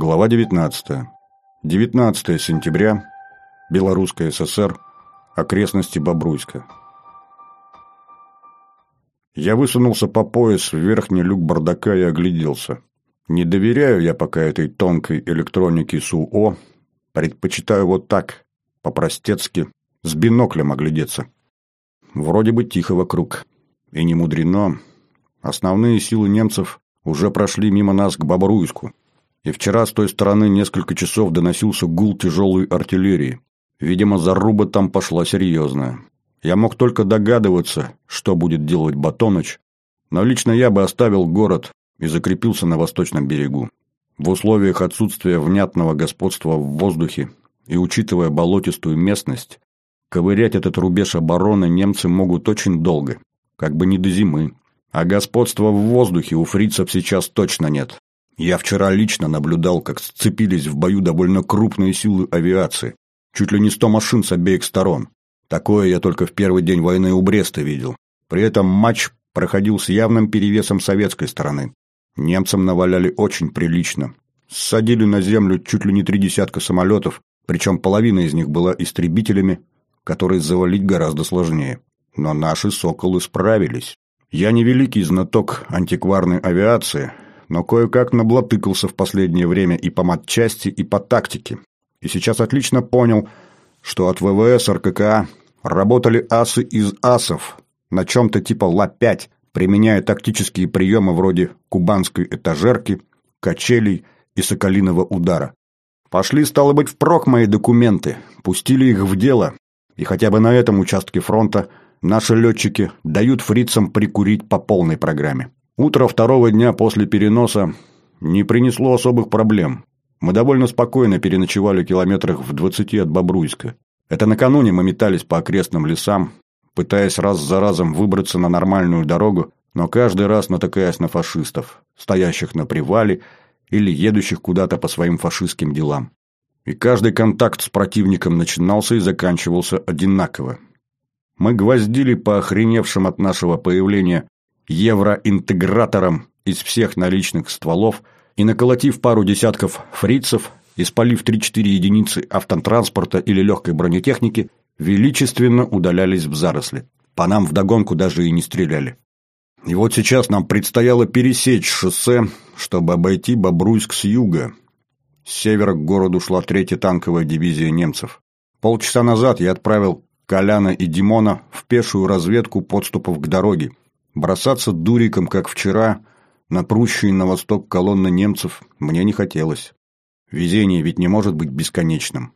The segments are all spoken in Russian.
Глава 19. 19 сентября. Белорусская ССР. Окрестности Бобруйска. Я высунулся по пояс в верхний люк бардака и огляделся. Не доверяю я пока этой тонкой электронике СУО. Предпочитаю вот так, по-простецки, с биноклем оглядеться. Вроде бы тихо вокруг. И не мудрено. Основные силы немцев уже прошли мимо нас к Бобруйску. И вчера с той стороны несколько часов доносился гул тяжелой артиллерии. Видимо, заруба там пошла серьезная. Я мог только догадываться, что будет делать Батоныч, но лично я бы оставил город и закрепился на восточном берегу. В условиях отсутствия внятного господства в воздухе и учитывая болотистую местность, ковырять этот рубеж обороны немцы могут очень долго, как бы не до зимы. А господства в воздухе у фрицев сейчас точно нет. Я вчера лично наблюдал, как сцепились в бою довольно крупные силы авиации. Чуть ли не сто машин с обеих сторон. Такое я только в первый день войны у Бреста видел. При этом матч проходил с явным перевесом советской стороны. Немцам наваляли очень прилично. Ссадили на землю чуть ли не три десятка самолетов, причем половина из них была истребителями, которые завалить гораздо сложнее. Но наши «Соколы» справились. Я не великий знаток антикварной авиации – но кое-как наблатыкался в последнее время и по матчасти, и по тактике. И сейчас отлично понял, что от ВВС РККА работали асы из асов на чем-то типа Ла-5, применяя тактические приемы вроде кубанской этажерки, качелей и соколиного удара. Пошли, стало быть, впрок мои документы, пустили их в дело, и хотя бы на этом участке фронта наши летчики дают фрицам прикурить по полной программе. Утро второго дня после переноса не принесло особых проблем. Мы довольно спокойно переночевали километрах в двадцати от Бобруйска. Это накануне мы метались по окрестным лесам, пытаясь раз за разом выбраться на нормальную дорогу, но каждый раз натыкаясь на фашистов, стоящих на привале или едущих куда-то по своим фашистским делам. И каждый контакт с противником начинался и заканчивался одинаково. Мы гвоздили по охреневшим от нашего появления евроинтегратором из всех наличных стволов и наколотив пару десятков фрицев, испалив 3-4 единицы автотранспорта или легкой бронетехники, величественно удалялись в заросли. По нам вдогонку даже и не стреляли. И вот сейчас нам предстояло пересечь шоссе, чтобы обойти Бобруйск с юга. С севера к городу шла третья танковая дивизия немцев. Полчаса назад я отправил Коляна и Димона в пешую разведку подступов к дороге, Бросаться дуриком, как вчера, на прущие на восток колонны немцев мне не хотелось. Везение ведь не может быть бесконечным.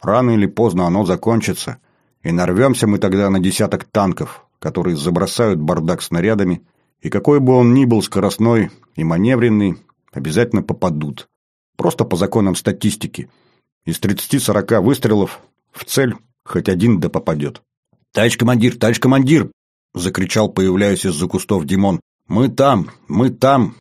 Рано или поздно оно закончится, и нарвемся мы тогда на десяток танков, которые забросают бардак снарядами, и какой бы он ни был скоростной и маневренный, обязательно попадут. Просто по законам статистики. Из 30-40 выстрелов в цель хоть один да попадет. «Товарищ командир, товарищ командир!» — закричал, появляясь из-за кустов Димон. «Мы там! Мы там!»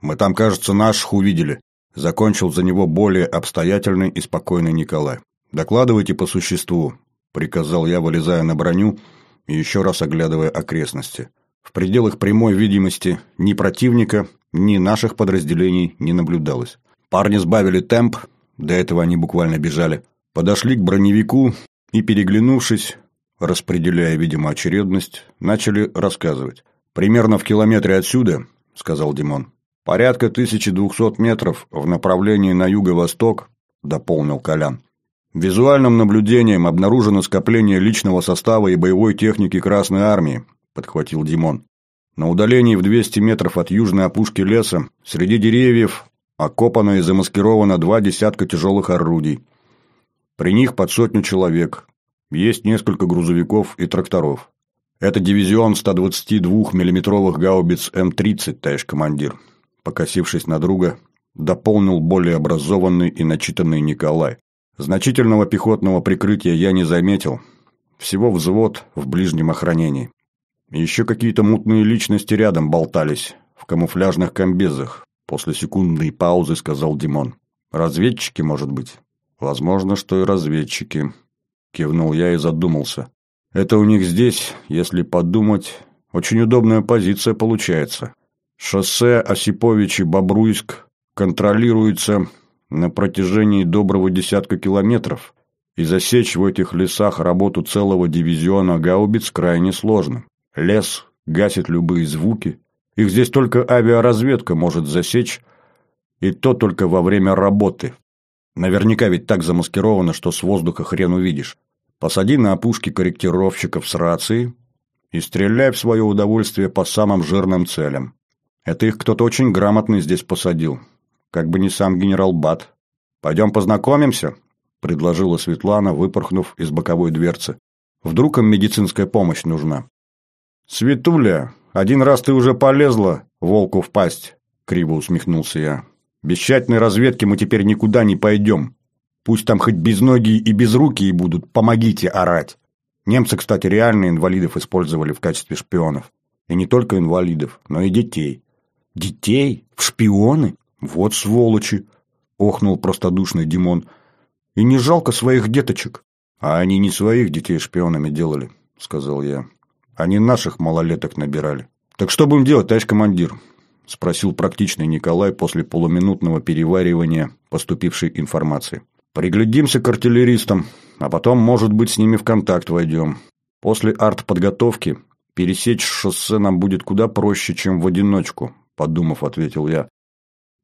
«Мы там, кажется, наших увидели», — закончил за него более обстоятельный и спокойный Николай. «Докладывайте по существу», — приказал я, вылезая на броню и еще раз оглядывая окрестности. В пределах прямой видимости ни противника, ни наших подразделений не наблюдалось. Парни сбавили темп, до этого они буквально бежали, подошли к броневику и, переглянувшись, распределяя, видимо, очередность, начали рассказывать. «Примерно в километре отсюда», — сказал Димон. «Порядка 1200 метров в направлении на юго-восток», — дополнил Колян. «Визуальным наблюдением обнаружено скопление личного состава и боевой техники Красной Армии», — подхватил Димон. «На удалении в 200 метров от южной опушки леса, среди деревьев, окопано и замаскировано два десятка тяжелых орудий. При них под сотню человек, есть несколько грузовиков и тракторов. Это дивизион 122 миллиметровых гаубиц М-30, товарищ командир. Покосившись на друга, дополнил более образованный и начитанный Николай. Значительного пехотного прикрытия я не заметил. Всего взвод в ближнем охранении. Еще какие-то мутные личности рядом болтались, в камуфляжных комбезах. После секундной паузы сказал Димон. Разведчики, может быть? Возможно, что и разведчики. Кивнул я и задумался. Это у них здесь, если подумать, очень удобная позиция получается. Шоссе Осиповичи-Бобруйск контролируется, на протяжении доброго десятка километров, и засечь в этих лесах работу целого дивизиона гаубиц крайне сложно. Лес гасит любые звуки, их здесь только авиаразведка может засечь, и то только во время работы. Наверняка ведь так замаскировано, что с воздуха хрен увидишь. Посади на опушке корректировщиков с рации и стреляй в свое удовольствие по самым жирным целям. Это их кто-то очень грамотный здесь посадил. Как бы не сам генерал Бат. «Пойдем познакомимся?» – предложила Светлана, выпорхнув из боковой дверцы. «Вдруг им медицинская помощь нужна?» «Светуля, один раз ты уже полезла волку в пасть», – криво усмехнулся я. «Без тщательной разведки мы теперь никуда не пойдем. Пусть там хоть без ноги и без руки и будут, помогите орать». Немцы, кстати, реально инвалидов использовали в качестве шпионов. И не только инвалидов, но и детей. «Детей? В шпионы? Вот сволочи!» – охнул простодушный Димон. «И не жалко своих деточек?» «А они не своих детей шпионами делали», – сказал я. «Они наших малолеток набирали». «Так что будем делать, товарищ командир?» – спросил практичный Николай после полуминутного переваривания поступившей информации. «Приглядимся к артиллеристам, а потом, может быть, с ними в контакт войдем. После артподготовки пересечь шоссе нам будет куда проще, чем в одиночку, подумав, ответил я.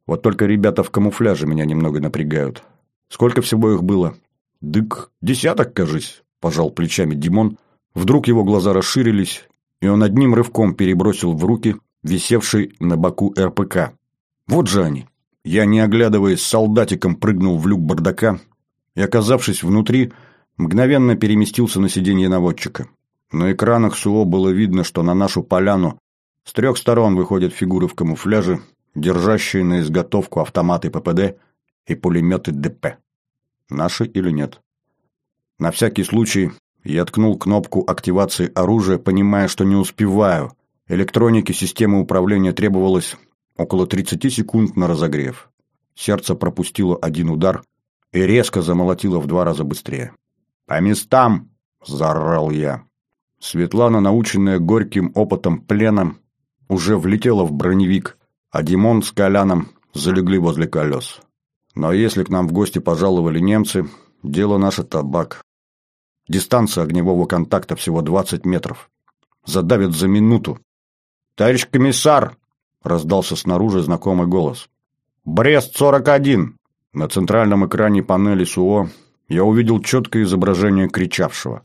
Вот только ребята в камуфляже меня немного напрягают. Сколько всего их было? Дык, десяток, кажись, пожал плечами Димон. Вдруг его глаза расширились, и он одним рывком перебросил в руки висевший на боку РПК. Вот же они. Я, не оглядываясь, солдатиком прыгнул в люк бардака и, оказавшись внутри, мгновенно переместился на сиденье наводчика. На экранах СУО было видно, что на нашу поляну с трех сторон выходят фигуры в камуфляже, держащие на изготовку автоматы ППД и пулеметы ДП. Наши или нет? На всякий случай я ткнул кнопку активации оружия, понимая, что не успеваю. Электронике системы управления требовалось около 30 секунд на разогрев. Сердце пропустило один удар и резко замолотило в два раза быстрее. «По местам!» – заорал я. Светлана, наученная горьким опытом плена, уже влетела в броневик, а Димон с Коляном залегли возле колес. Но если к нам в гости пожаловали немцы, дело наше табак. Дистанция огневого контакта всего 20 метров. Задавят за минуту. «Товарищ комиссар!» – раздался снаружи знакомый голос. «Брест-41!» На центральном экране панели СУО я увидел четкое изображение кричавшего.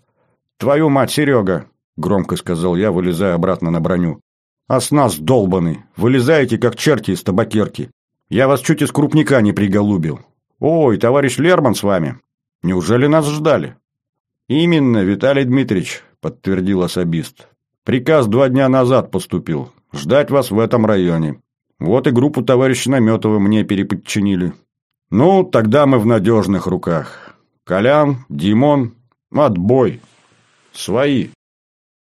«Твою мать, Серега!» – громко сказал я, вылезая обратно на броню. А с нас долбанный, вылезаете, как черти из табакерки. Я вас чуть из крупника не приголубил. Ой, товарищ Лерман с вами. Неужели нас ждали? Именно, Виталий Дмитриевич, подтвердил особист. Приказ два дня назад поступил. Ждать вас в этом районе. Вот и группу товарища Наметова мне переподчинили. Ну, тогда мы в надежных руках. Колян, Димон, отбой. Свои.